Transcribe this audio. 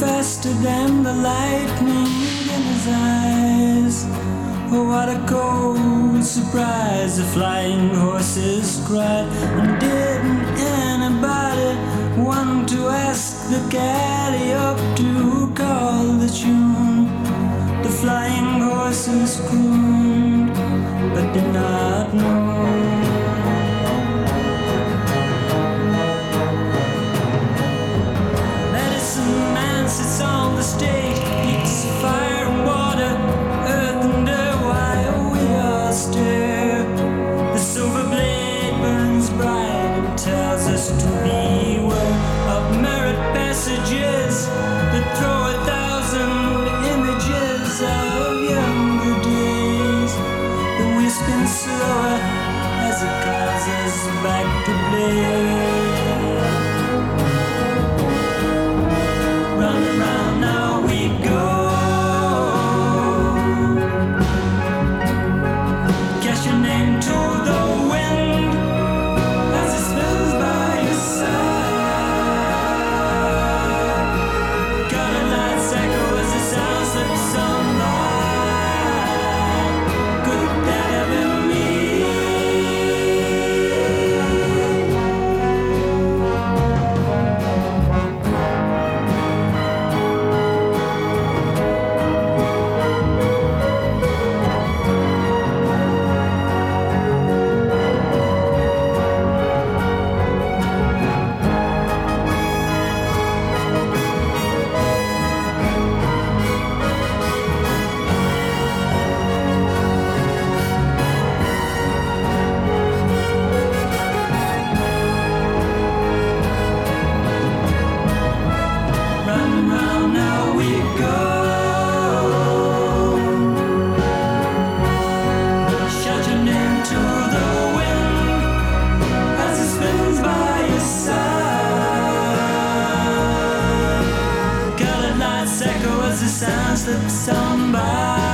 faster than the lightning in his eyes. Oh, what a cold surprise! The flying horses cried, and didn't anybody want to ask the up to call the tune? The flying horses crooned, but did not know. of somebody.